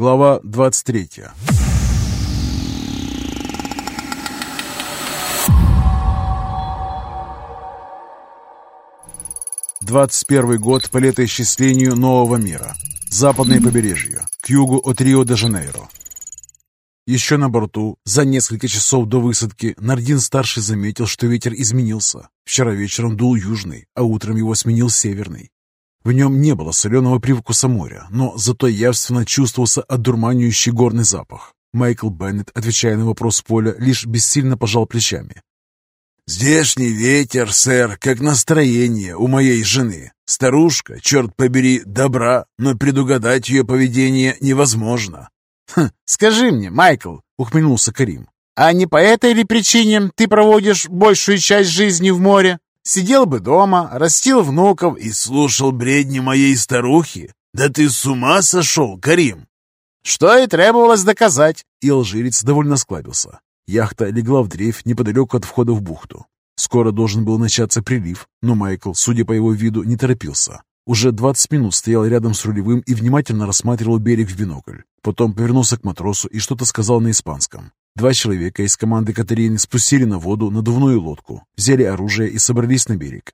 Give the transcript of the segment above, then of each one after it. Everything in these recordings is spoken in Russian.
Глава 23 Двадцать первый год по летоисчислению нового мира. Западное побережье, к югу от Рио-де-Жанейро. Еще на борту, за несколько часов до высадки, Нардин-старший заметил, что ветер изменился. Вчера вечером дул южный, а утром его сменил северный. В нем не было соленого привкуса моря, но зато явственно чувствовался одурманивающий горный запах. Майкл Беннет, отвечая на вопрос Поля, лишь бессильно пожал плечами. «Здешний ветер, сэр, как настроение у моей жены. Старушка, черт побери, добра, но предугадать ее поведение невозможно». «Хм, скажи мне, Майкл», — ухмыльнулся Карим, «а не по этой ли причине ты проводишь большую часть жизни в море? Сидел бы дома, растил внуков и слушал бредни моей старухи? Да ты с ума сошел, Карим!» Что и требовалось доказать. И алжирец довольно склабился. Яхта легла в дрейф неподалеку от входа в бухту. Скоро должен был начаться прилив, но Майкл, судя по его виду, не торопился. Уже 20 минут стоял рядом с рулевым и внимательно рассматривал берег в бинокль. Потом повернулся к матросу и что-то сказал на испанском. Два человека из команды Катерины спустили на воду надувную лодку, взяли оружие и собрались на берег.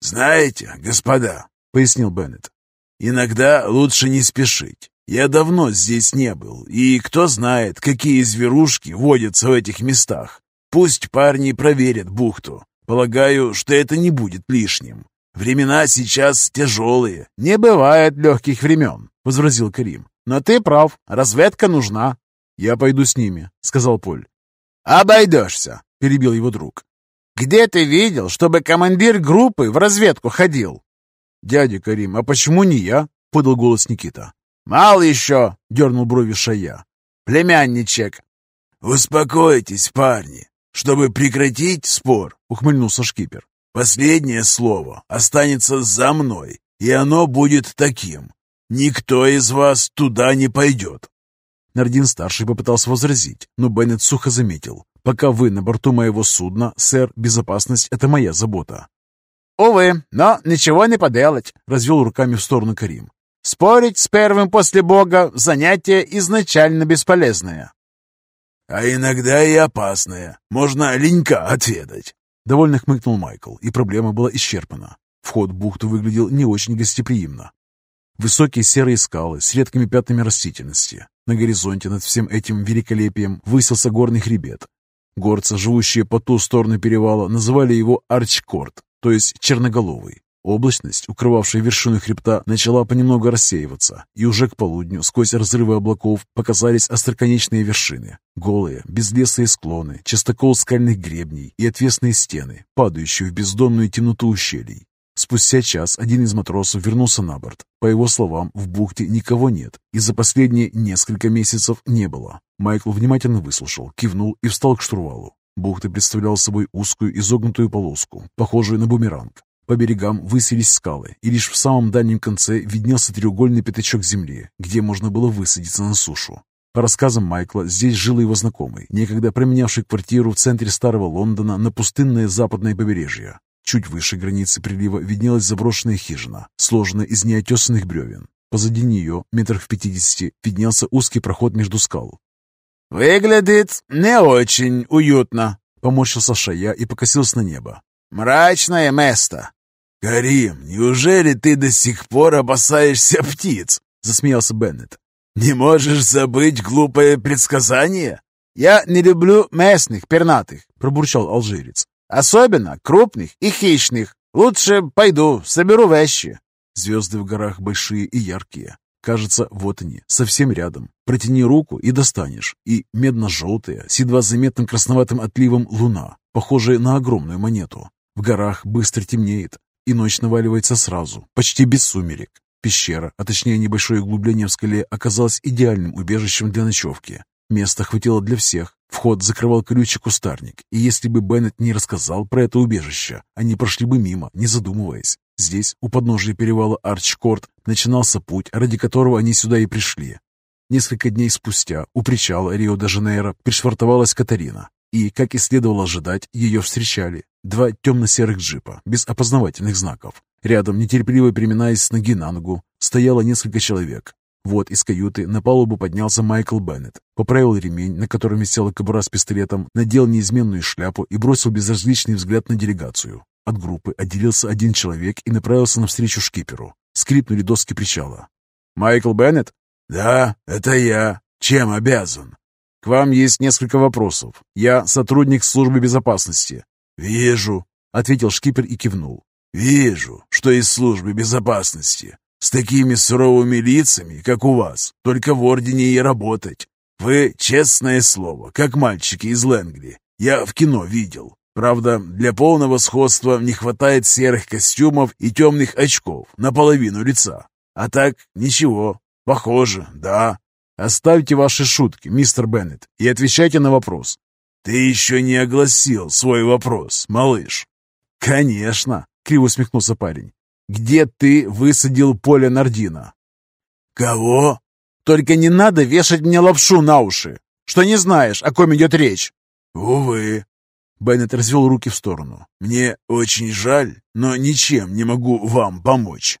«Знаете, господа», — пояснил Беннет, — «иногда лучше не спешить. Я давно здесь не был, и кто знает, какие зверушки водятся в этих местах. Пусть парни проверят бухту. Полагаю, что это не будет лишним. Времена сейчас тяжелые. Не бывает легких времен, — возразил Карим. Но ты прав, разведка нужна. Я пойду с ними, — сказал Поль. Обойдешься, — перебил его друг. Где ты видел, чтобы командир группы в разведку ходил? Дядя Карим, а почему не я? — подал голос Никита. «Мало еще!» — дернул брови Шая. «Племянничек!» «Успокойтесь, парни! Чтобы прекратить спор!» — ухмыльнулся шкипер. «Последнее слово останется за мной, и оно будет таким. Никто из вас туда не пойдет!» Нардин-старший попытался возразить, но Беннет сухо заметил. «Пока вы на борту моего судна, сэр, безопасность — это моя забота». «Увы, но ничего не поделать», — развел руками в сторону Карим. Спорить с первым после Бога — занятие изначально бесполезное. «А иногда и опасное. Можно ленька отведать», — довольно хмыкнул Майкл, и проблема была исчерпана. Вход в бухту выглядел не очень гостеприимно. Высокие серые скалы с редкими пятнами растительности. На горизонте над всем этим великолепием высился горный хребет. Горцы, живущие по ту сторону перевала, называли его Арчкорт, то есть черноголовый. Облачность, укрывавшая вершину хребта, начала понемногу рассеиваться, и уже к полудню сквозь разрывы облаков показались остроконечные вершины. Голые, безлесые склоны, частокол скальных гребней и отвесные стены, падающие в бездонную темноту ущелий. Спустя час один из матросов вернулся на борт. По его словам, в бухте никого нет, и за последние несколько месяцев не было. Майкл внимательно выслушал, кивнул и встал к штурвалу. Бухта представляла собой узкую изогнутую полоску, похожую на бумеранг. По берегам высились скалы, и лишь в самом дальнем конце виднелся треугольный пятачок земли, где можно было высадиться на сушу. По рассказам Майкла, здесь жил его знакомый, некогда променявший квартиру в центре старого Лондона на пустынное западное побережье. Чуть выше границы прилива виднелась заброшенная хижина, сложенная из неотесанных бревен. Позади нее, метрах в пятидесяти, виднелся узкий проход между скал. «Выглядит не очень уютно», — поморщился Шая и покосился на небо. «Мрачное место». «Карим, неужели ты до сих пор опасаешься птиц?» — засмеялся Беннет. «Не можешь забыть глупое предсказание?» «Я не люблю местных пернатых», — пробурчал алжирец. «Особенно крупных и хищных. Лучше пойду, соберу вещи». Звезды в горах большие и яркие. Кажется, вот они, совсем рядом. Протяни руку и достанешь. И медно-желтая, с едва заметным красноватым отливом луна, похожая на огромную монету. В горах быстро темнеет, и ночь наваливается сразу, почти без сумерек. Пещера, а точнее небольшое углубление в скале, оказалось идеальным убежищем для ночевки. Места хватило для всех. Вход закрывал колючий кустарник, и если бы Беннет не рассказал про это убежище, они прошли бы мимо, не задумываясь. Здесь, у подножия перевала Арчкорт, начинался путь, ради которого они сюда и пришли. Несколько дней спустя у причала Рио-де-Жанейро пришвартовалась Катарина, и, как и следовало ожидать, ее встречали. Два темно-серых джипа, без опознавательных знаков. Рядом, нетерпеливо переминаясь с ноги на ногу, стояло несколько человек. Вот из каюты на палубу поднялся Майкл Беннет, поправил ремень, на котором висела кобура с пистолетом, надел неизменную шляпу и бросил безразличный взгляд на делегацию. От группы отделился один человек и направился навстречу шкиперу. Скрипнули доски причала. «Майкл Беннет?» «Да, это я. Чем обязан?» «К вам есть несколько вопросов. Я сотрудник службы безопасности». «Вижу», — ответил шкипер и кивнул. «Вижу, что из службы безопасности. С такими суровыми лицами, как у вас, только в Ордене и работать. Вы, честное слово, как мальчики из Лэнгли. Я в кино видел. Правда, для полного сходства не хватает серых костюмов и темных очков наполовину лица. А так, ничего. Похоже, да. Оставьте ваши шутки, мистер Беннет, и отвечайте на вопрос. Ты еще не огласил свой вопрос, малыш. Конечно, криво усмехнулся парень. Где ты высадил поле Нардина? Кого? Только не надо вешать мне лапшу на уши, что не знаешь, о ком идет речь. Увы. Беннет развел руки в сторону. Мне очень жаль, но ничем не могу вам помочь.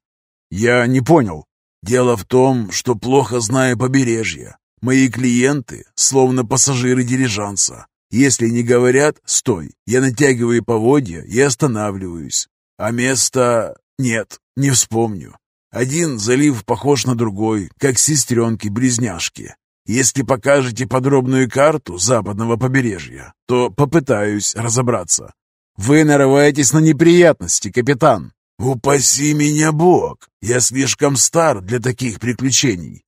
Я не понял. Дело в том, что плохо знаю побережье. Мои клиенты словно пассажиры дилижанса. Если не говорят «стой», я натягиваю поводья и останавливаюсь. А место нет, не вспомню. Один залив похож на другой, как сестренки-близняшки. Если покажете подробную карту западного побережья, то попытаюсь разобраться. Вы нарываетесь на неприятности, капитан. Упаси меня Бог, я слишком стар для таких приключений.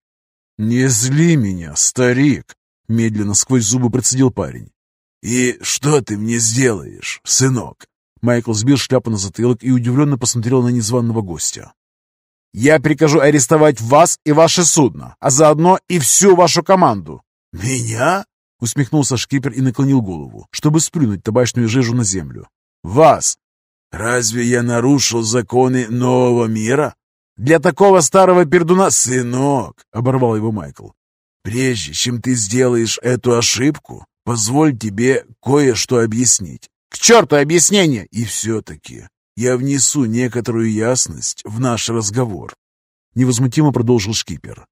Не зли меня, старик, медленно сквозь зубы процедил парень. И что ты мне сделаешь, сынок? Майкл сбил шляпу на затылок и удивленно посмотрел на незваного гостя. «Я прикажу арестовать вас и ваше судно, а заодно и всю вашу команду». «Меня?» — усмехнулся шкипер и наклонил голову, чтобы сплюнуть табачную жижу на землю. «Вас!» «Разве я нарушил законы нового мира?» «Для такого старого пердуна...» «Сынок!» — оборвал его Майкл. «Прежде чем ты сделаешь эту ошибку, позволь тебе кое-что объяснить. К черту объяснение! И все-таки я внесу некоторую ясность в наш разговор. Невозмутимо продолжил шкипер.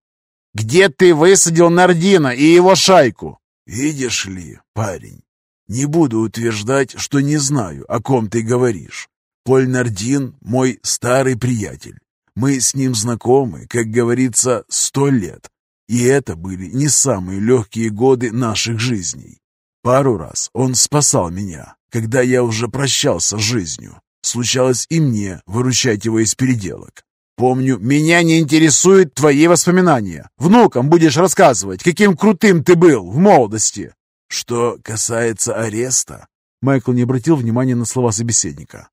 «Где ты высадил Нардина и его шайку?» «Видишь ли, парень, не буду утверждать, что не знаю, о ком ты говоришь. Поль Нардин — мой старый приятель. Мы с ним знакомы, как говорится, сто лет. И это были не самые легкие годы наших жизней. Пару раз он спасал меня, когда я уже прощался с жизнью. Случалось и мне выручать его из переделок. Помню, меня не интересуют твои воспоминания. Внукам будешь рассказывать, каким крутым ты был в молодости. Что касается ареста, Майкл не обратил внимания на слова собеседника.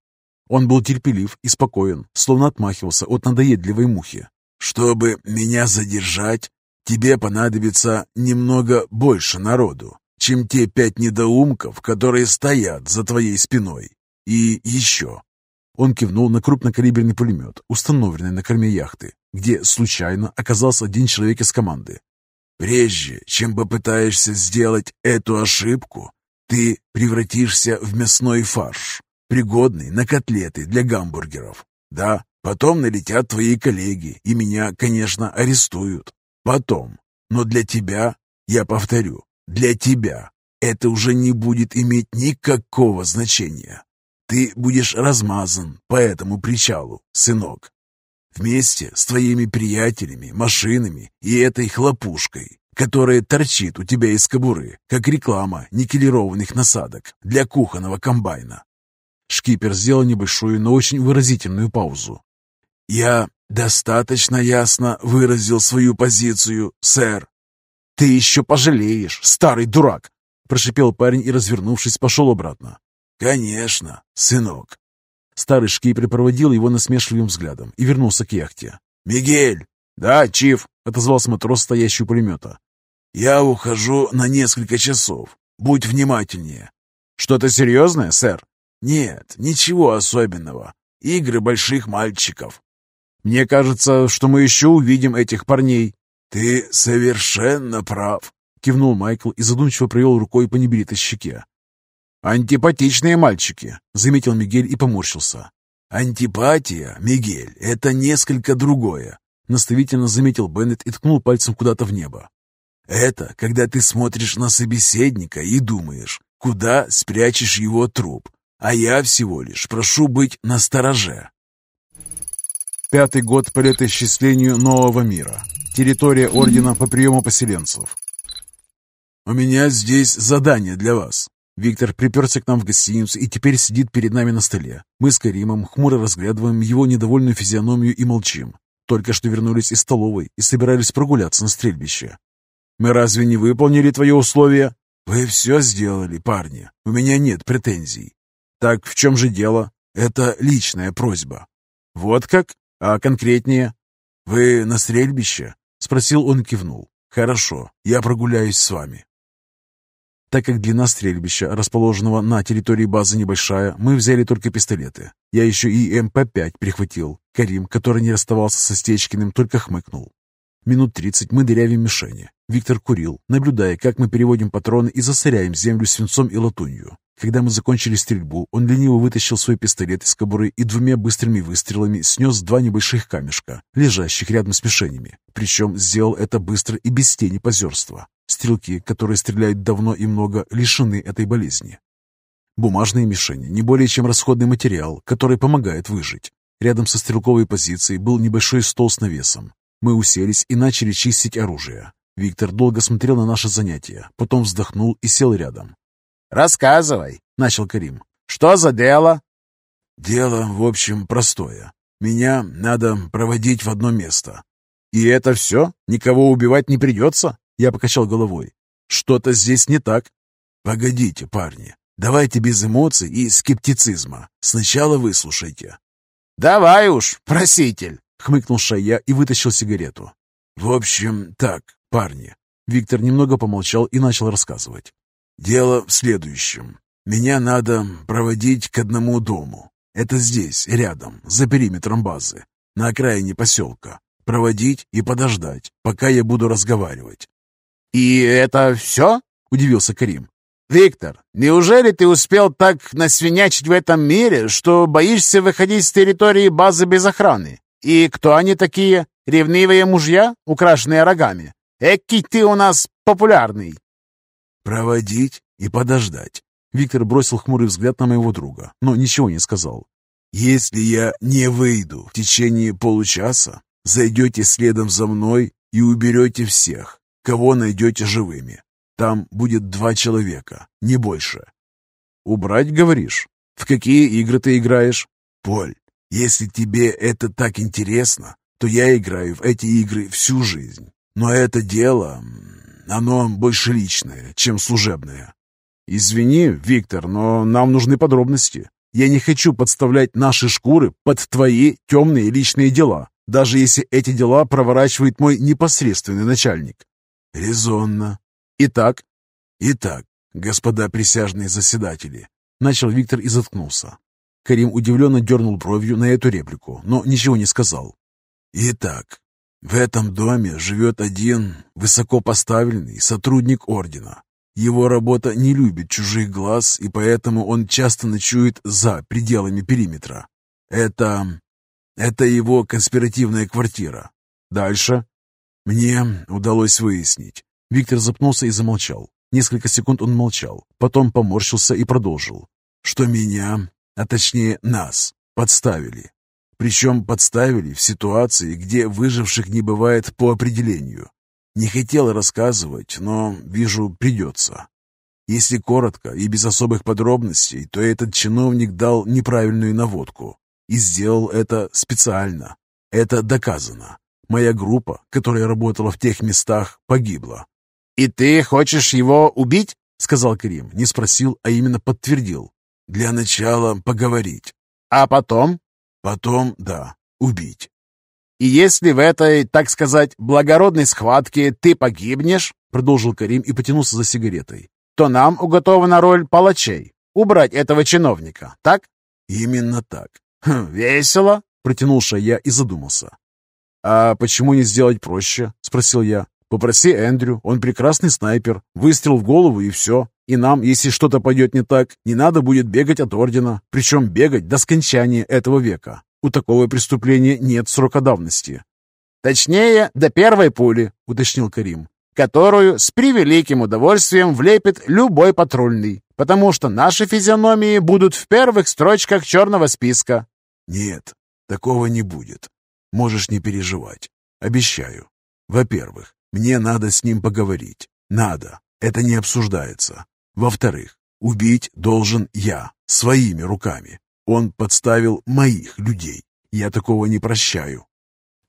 Он был терпелив и спокоен, словно отмахивался от надоедливой мухи. «Чтобы меня задержать, тебе понадобится немного больше народу чем те пять недоумков, которые стоят за твоей спиной. И еще». Он кивнул на крупнокалиберный пулемет, установленный на корме яхты, где случайно оказался один человек из команды. «Прежде чем попытаешься сделать эту ошибку, ты превратишься в мясной фарш, пригодный на котлеты для гамбургеров. Да, потом налетят твои коллеги, и меня, конечно, арестуют. Потом. Но для тебя, я повторю, для тебя это уже не будет иметь никакого значения. Ты будешь размазан по этому причалу, сынок. Вместе с твоими приятелями, машинами и этой хлопушкой, которая торчит у тебя из кобуры, как реклама никелированных насадок для кухонного комбайна. Шкипер сделал небольшую, но очень выразительную паузу. «Я достаточно ясно выразил свою позицию, сэр», «Ты еще пожалеешь, старый дурак!» Прошипел парень и, развернувшись, пошел обратно. «Конечно, сынок!» Старый шкипер проводил его насмешливым взглядом и вернулся к яхте. «Мигель!» «Да, Чиф!» — отозвался матрос, стоящий у пулемета. «Я ухожу на несколько часов. Будь внимательнее». «Что-то серьезное, сэр?» «Нет, ничего особенного. Игры больших мальчиков». «Мне кажется, что мы еще увидим этих парней». «Ты совершенно прав», — кивнул Майкл и задумчиво провел рукой по небритой щеке. «Антипатичные мальчики», — заметил Мигель и поморщился. «Антипатия, Мигель, это несколько другое. Наставительно заметил Беннет и ткнул пальцем куда-то в небо. «Это когда ты смотришь на собеседника и думаешь, куда спрячешь его труп, а я всего лишь прошу быть настороже». Пятый год по летоисчислению нового мира. Территория Ордена по приему поселенцев. «У меня здесь задание для вас». Виктор приперся к нам в гостиницу и теперь сидит перед нами на столе. Мы с Каримом хмуро разглядываем его недовольную физиономию и молчим. Только что вернулись из столовой и собирались прогуляться на стрельбище. «Мы разве не выполнили твои условия?» «Вы все сделали, парни. У меня нет претензий». «Так в чем же дело?» «Это личная просьба». «Вот как? А конкретнее?» «Вы на стрельбище?» — спросил он и кивнул. «Хорошо, я прогуляюсь с вами». Так как длина стрельбища, расположенного на территории базы небольшая, мы взяли только пистолеты. Я еще и МП-5 прихватил. Карим, который не расставался со Стечкиным, только хмыкнул. Минут тридцать мы дырявим мишени. Виктор курил, наблюдая, как мы переводим патроны и засоряем землю свинцом и латунью. Когда мы закончили стрельбу, он лениво вытащил свой пистолет из кобуры и двумя быстрыми выстрелами снес два небольших камешка, лежащих рядом с мишенями. Причем сделал это быстро и без тени позерства. Стрелки, которые стреляют давно и много, лишены этой болезни. Бумажные мишени – не более чем расходный материал, который помогает выжить. Рядом со стрелковой позицией был небольшой стол с навесом. Мы уселись и начали чистить оружие. Виктор долго смотрел на наше занятие, потом вздохнул и сел рядом. «Рассказывай», — начал Карим. «Что за дело?» «Дело, в общем, простое. Меня надо проводить в одно место». «И это все? Никого убивать не придется?» Я покачал головой. «Что-то здесь не так». «Погодите, парни. Давайте без эмоций и скептицизма. Сначала выслушайте». «Давай уж, проситель», — хмыкнул Шая и вытащил сигарету. «В общем, так, парни». Виктор немного помолчал и начал рассказывать. Дело в следующем. Меня надо проводить к одному дому. Это здесь, рядом, за периметром базы, на окраине поселка. Проводить и подождать, пока я буду разговаривать. «И это все?» – удивился Карим. «Виктор, неужели ты успел так насвинячить в этом мире, что боишься выходить с территории базы без охраны? И кто они такие? Ревнивые мужья, украшенные рогами? Экий ты у нас популярный!» «Проводить и подождать». Виктор бросил хмурый взгляд на моего друга, но ничего не сказал. «Если я не выйду в течение получаса, зайдете следом за мной и уберете всех, кого найдете живыми. Там будет два человека, не больше». «Убрать, говоришь? В какие игры ты играешь?» «Поль, если тебе это так интересно, то я играю в эти игры всю жизнь. Но это дело, оно больше личное, чем служебное. Извини, Виктор, но нам нужны подробности. Я не хочу подставлять наши шкуры под твои темные личные дела, даже если эти дела проворачивает мой непосредственный начальник. Резонно. Итак? Итак, господа присяжные заседатели. Начал Виктор и заткнулся. Карим удивленно дернул бровью на эту реплику, но ничего не сказал. Итак, в этом доме живет один высокопоставленный сотрудник ордена. Его работа не любит чужих глаз, и поэтому он часто ночует за пределами периметра. Это... это его конспиративная квартира. Дальше мне удалось выяснить. Виктор запнулся и замолчал. Несколько секунд он молчал, потом поморщился и продолжил. Что меня, а точнее нас, подставили. Причем подставили в ситуации, где выживших не бывает по определению. Не хотел рассказывать, но, вижу, придется. Если коротко и без особых подробностей, то этот чиновник дал неправильную наводку. И сделал это специально. Это доказано. Моя группа, которая работала в тех местах, погибла. «И ты хочешь его убить?» — сказал Карим. Не спросил, а именно подтвердил. «Для начала поговорить». «А потом?» Потом, да, убить. И если в этой, так сказать, благородной схватке ты погибнешь, продолжил Карим и потянулся за сигаретой, то нам уготована роль палачей. Убрать этого чиновника, так? Именно так. Хм, весело, протянул Шая и задумался. «А почему не сделать проще?» — спросил я. «Попроси Эндрю, он прекрасный снайпер. Выстрел в голову и все. И нам, если что-то пойдет не так, не надо будет бегать от ордена, причем бегать до скончания этого века. У такого преступления нет срока давности. Точнее, до первой пули, уточнил Карим, которую с превеликим удовольствием влепит любой патрульный, потому что наши физиономии будут в первых строчках черного списка. Нет, такого не будет. Можешь не переживать. Обещаю. Во-первых, мне надо с ним поговорить. Надо. Это не обсуждается. Во-вторых, убить должен я, своими руками. Он подставил моих людей. Я такого не прощаю.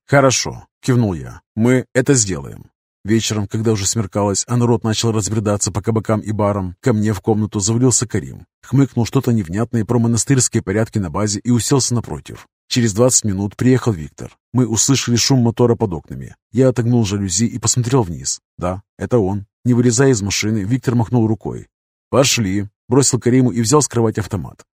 Хорошо, кивнул я. Мы это сделаем. Вечером, когда уже смеркалось, а народ начал разбредаться по кабакам и барам, ко мне в комнату завалился Карим. Хмыкнул что-то невнятное про монастырские порядки на базе и уселся напротив. Через 20 минут приехал Виктор. Мы услышали шум мотора под окнами. Я отогнул жалюзи и посмотрел вниз. Да, это он. Не вылезая из машины, Виктор махнул рукой. «Пошли!» – бросил Кариму и взял с кровати автомат.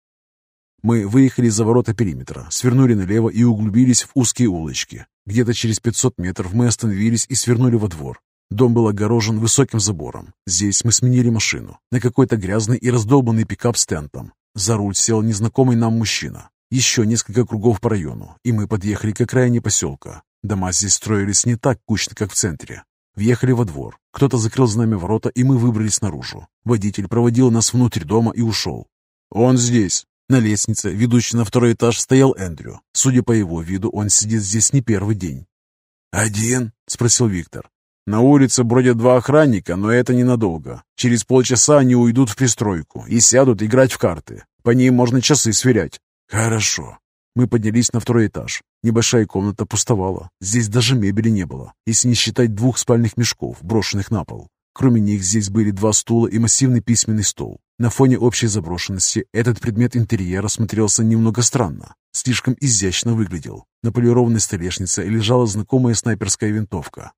Мы выехали за ворота периметра, свернули налево и углубились в узкие улочки. Где-то через 500 метров мы остановились и свернули во двор. Дом был огорожен высоким забором. Здесь мы сменили машину на какой-то грязный и раздолбанный пикап с тентом. За руль сел незнакомый нам мужчина. Еще несколько кругов по району, и мы подъехали к окраине поселка. Дома здесь строились не так кучно, как в центре. Въехали во двор. Кто-то закрыл за нами ворота, и мы выбрались наружу. Водитель проводил нас внутрь дома и ушел. «Он здесь!» На лестнице, ведущей на второй этаж, стоял Эндрю. Судя по его виду, он сидит здесь не первый день. «Один?» — спросил Виктор. «На улице бродят два охранника, но это ненадолго. Через полчаса они уйдут в пристройку и сядут играть в карты. По ним можно часы сверять. «Хорошо». Мы поднялись на второй этаж. Небольшая комната пустовала. Здесь даже мебели не было, если не считать двух спальных мешков, брошенных на пол. Кроме них здесь были два стула и массивный письменный стол. На фоне общей заброшенности этот предмет интерьера смотрелся немного странно. Слишком изящно выглядел. На полированной столешнице лежала знакомая снайперская винтовка.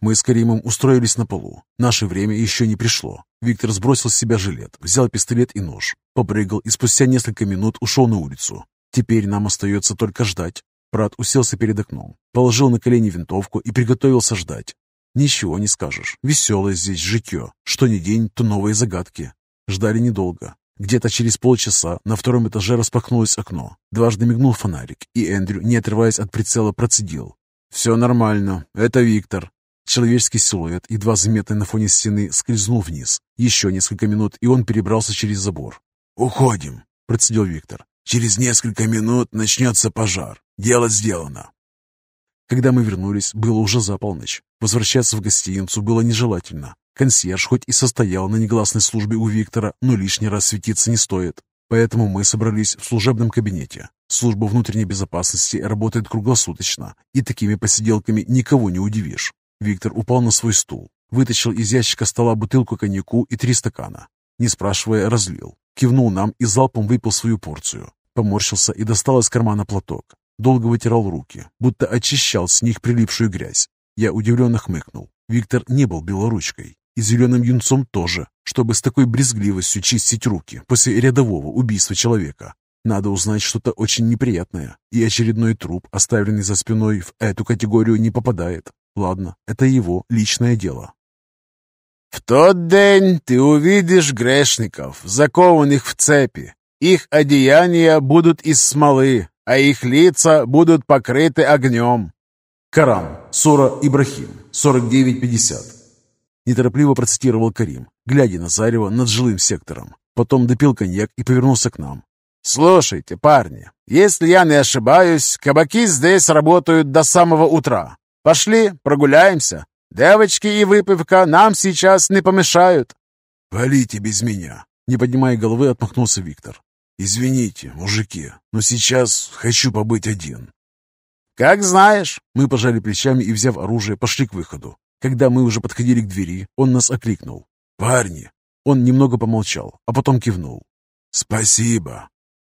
Мы с Каримом устроились на полу. Наше время еще не пришло. Виктор сбросил с себя жилет, взял пистолет и нож, попрыгал и спустя несколько минут ушел на улицу. Теперь нам остается только ждать. Брат уселся перед окном, положил на колени винтовку и приготовился ждать. Ничего не скажешь. Веселое здесь житье. Что ни день, то новые загадки. Ждали недолго. Где-то через полчаса на втором этаже распахнулось окно. Дважды мигнул фонарик, и Эндрю, не отрываясь от прицела, процедил. «Все нормально. Это Виктор. Человеческий силуэт, едва заметный на фоне стены, скользнул вниз. Еще несколько минут, и он перебрался через забор. «Уходим», — процедил Виктор. «Через несколько минут начнется пожар. Дело сделано». Когда мы вернулись, было уже за полночь. Возвращаться в гостиницу было нежелательно. Консьерж хоть и состоял на негласной службе у Виктора, но лишний раз светиться не стоит. Поэтому мы собрались в служебном кабинете. Служба внутренней безопасности работает круглосуточно, и такими посиделками никого не удивишь. Виктор упал на свой стул, вытащил из ящика стола бутылку коньяку и три стакана. Не спрашивая, разлил. Кивнул нам и залпом выпил свою порцию. Поморщился и достал из кармана платок. Долго вытирал руки, будто очищал с них прилипшую грязь. Я удивленно хмыкнул. Виктор не был белоручкой. И зеленым юнцом тоже, чтобы с такой брезгливостью чистить руки после рядового убийства человека. Надо узнать что-то очень неприятное, и очередной труп, оставленный за спиной, в эту категорию не попадает. Ладно, это его личное дело. «В тот день ты увидишь грешников, закованных в цепи. Их одеяния будут из смолы, а их лица будут покрыты огнем». Карам, Сора Ибрахим, 4950. Неторопливо процитировал Карим, глядя на Зарева над жилым сектором. Потом допил коньяк и повернулся к нам. «Слушайте, парни, если я не ошибаюсь, кабаки здесь работают до самого утра. Пошли, прогуляемся. Девочки и выпивка нам сейчас не помешают. Валите без меня. Не поднимая головы, отмахнулся Виктор. Извините, мужики, но сейчас хочу побыть один. Как знаешь. Мы пожали плечами и, взяв оружие, пошли к выходу. Когда мы уже подходили к двери, он нас окликнул. «Парни!» Он немного помолчал, а потом кивнул. «Спасибо.